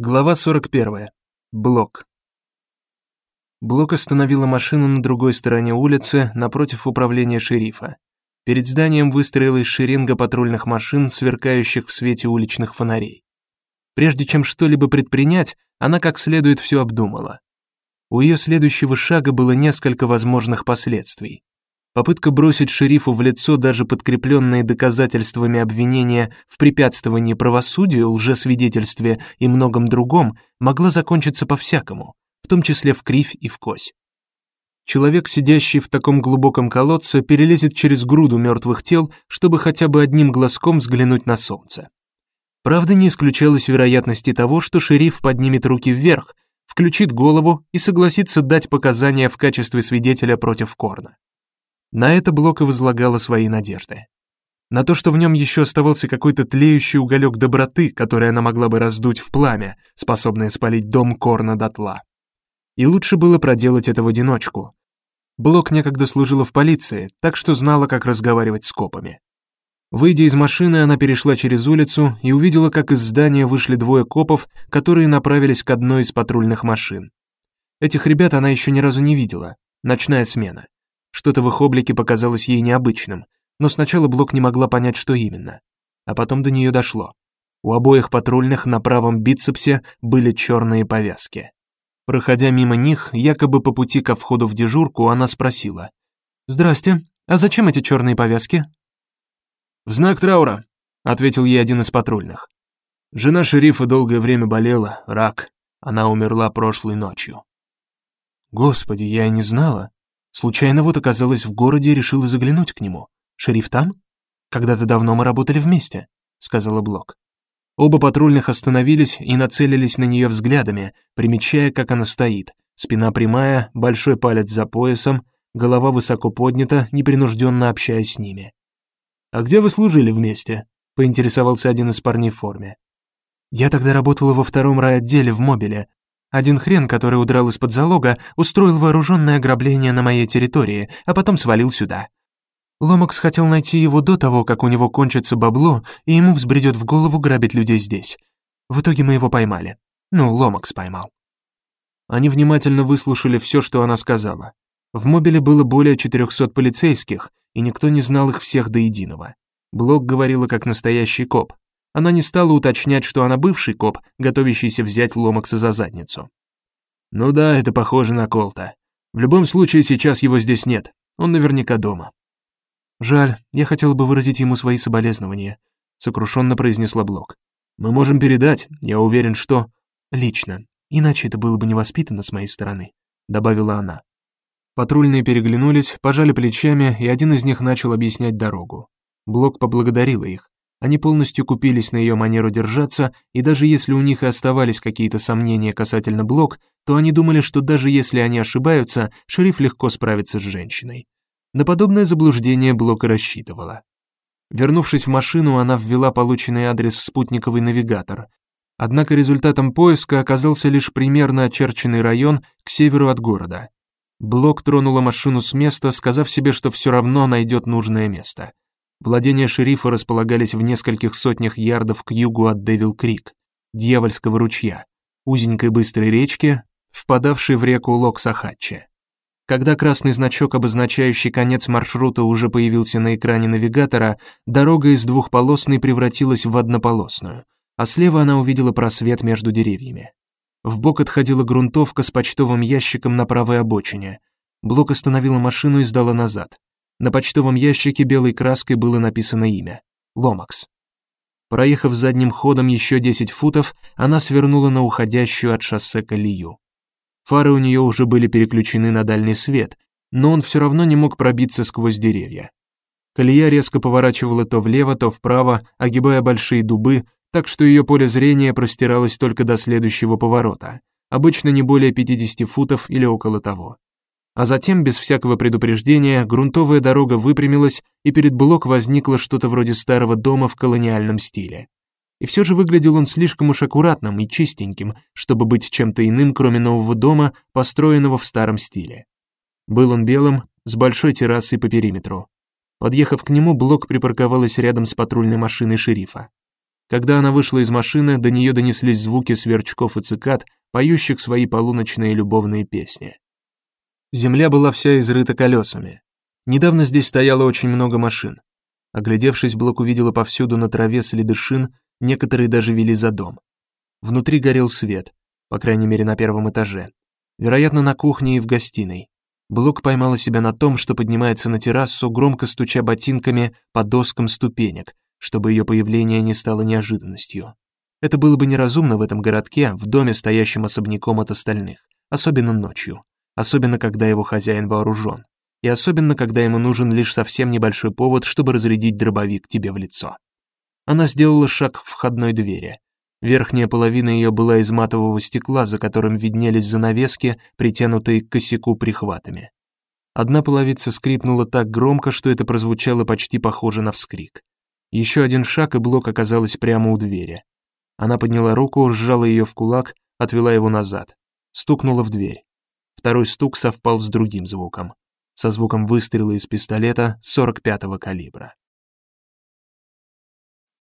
Глава 41. Блок. Блок остановила машину на другой стороне улицы, напротив управления шерифа. Перед зданием выстроилась шеренга патрульных машин, сверкающих в свете уличных фонарей. Прежде чем что-либо предпринять, она как следует все обдумала. У ее следующего шага было несколько возможных последствий. Попытка бросить шерифу в лицо даже подкрепленные доказательствами обвинения в препятствовании правосудию, лжесвидетельстве и многом другом могла закончиться по-всякому, в том числе в кривь и в кось. Человек, сидящий в таком глубоком колодце, перелезет через груду мертвых тел, чтобы хотя бы одним глазком взглянуть на солнце. Правда, не исключалась вероятности того, что шериф поднимет руки вверх, включит голову и согласится дать показания в качестве свидетеля против Корна. На это Блок возлагала свои надежды. На то, что в нем еще оставался какой-то тлеющий уголек доброты, который она могла бы раздуть в пламя, способное спалить дом Корна дотла. И лучше было проделать это в одиночку. Блок некогда служила в полиции, так что знала, как разговаривать с копами. Выйдя из машины, она перешла через улицу и увидела, как из здания вышли двое копов, которые направились к одной из патрульных машин. Этих ребят она еще ни разу не видела. Ночная смена. Что-то в их облике показалось ей необычным, но сначала Блок не могла понять, что именно. А потом до нее дошло. У обоих патрульных на правом бицепсе были черные повязки. Проходя мимо них, якобы по пути ко входу в дежурку, она спросила: "Здрасте. А зачем эти черные повязки?" "В знак траура", ответил ей один из патрульных. Жена шерифа долгое время болела, рак. Она умерла прошлой ночью. Господи, я и не знала. Случайно вот оказалась в городе и решила заглянуть к нему. Шериф там? Когда-то давно мы работали вместе, сказала Блок. Оба патрульных остановились и нацелились на нее взглядами, примечая, как она стоит. Спина прямая, большой палец за поясом, голова высоко поднята, непринужденно общаясь с ними. А где вы служили вместе? поинтересовался один из парней в форме. Я тогда работала во втором райотделе в Мобиле, один хрен, который удрал из-под залога, устроил вооруженное ограбление на моей территории, а потом свалил сюда. Ломакс хотел найти его до того, как у него кончится бабло, и ему взбредет в голову грабить людей здесь. В итоге мы его поймали. Ну, Ломакс поймал. Они внимательно выслушали все, что она сказала. В мобиле было более 400 полицейских, и никто не знал их всех до единого. Блок говорила как настоящий коп, она не стала уточнять, что она бывший коп, готовящийся взять Ломакса за задницу. Ну да, это похоже на Колта. В любом случае сейчас его здесь нет. Он наверняка дома. Жаль, я хотела бы выразить ему свои соболезнования, сокрушенно произнесла Блок. Мы можем передать, я уверен, что лично. Иначе это было бы невоспитанно с моей стороны, добавила она. Патрульные переглянулись, пожали плечами, и один из них начал объяснять дорогу. Блок поблагодарила их. Они полностью купились на ее манеру держаться, и даже если у них и оставались какие-то сомнения касательно Блок, то они думали, что даже если они ошибаются, шериф легко справится с женщиной. На подобное заблуждение Блок и рассчитывала. Вернувшись в машину, она ввела полученный адрес в спутниковый навигатор. Однако результатом поиска оказался лишь примерно очерченный район к северу от города. Блок тронула машину с места, сказав себе, что все равно найдет нужное место. Владения шерифа располагались в нескольких сотнях ярдов к югу от Девил-Крик, дьявольского ручья, узенькой быстрой речки, впадавшей в реку Локсахатче. Когда красный значок, обозначающий конец маршрута, уже появился на экране навигатора, дорога из двухполосной превратилась в однополосную, а слева она увидела просвет между деревьями. В бок отходила грунтовка с почтовым ящиком на правой обочине. Блок остановила машину и сдала назад. На почтовом ящике белой краской было написано имя Ломакс. Проехав задним ходом еще 10 футов, она свернула на уходящую от шоссе колею. Фары у нее уже были переключены на дальний свет, но он все равно не мог пробиться сквозь деревья. Колея резко поворачивала то влево, то вправо, огибая большие дубы, так что ее поле зрения простиралось только до следующего поворота, обычно не более 50 футов или около того. А затем, без всякого предупреждения, грунтовая дорога выпрямилась, и перед Блок возникло что-то вроде старого дома в колониальном стиле. И все же выглядел он слишком уж аккуратным и чистеньким, чтобы быть чем-то иным, кроме нового дома, построенного в старом стиле. Был он белым, с большой террасой по периметру. Подъехав к нему, Блок припарковалась рядом с патрульной машиной шерифа. Когда она вышла из машины, до нее донеслись звуки сверчков и цикад, поющих свои полуночные любовные песни. Земля была вся изрыта колесами. Недавно здесь стояло очень много машин. Оглядевшись, Блок увидела повсюду на траве следы шин, некоторые даже вели за дом. Внутри горел свет, по крайней мере, на первом этаже. Вероятно, на кухне и в гостиной. Блок поймала себя на том, что поднимается на террасу, громко стуча ботинками по доскам ступенек, чтобы ее появление не стало неожиданностью. Это было бы неразумно в этом городке, в доме, стоящем особняком от остальных, особенно ночью, особенно когда его хозяин вооружен, и особенно когда ему нужен лишь совсем небольшой повод, чтобы разрядить дробовик тебе в лицо. Она сделала шаг к входной двери. Верхняя половина ее была из матового стекла, за которым виднелись занавески, притянутые к косяку прихватами. Одна половица скрипнула так громко, что это прозвучало почти похоже на вскрик. Еще один шаг, и блок оказалась прямо у двери. Она подняла руку, сжала ее в кулак, отвела его назад, стукнула в дверь. Второй стук совпал с другим звуком, со звуком выстрела из пистолета 45-го калибра.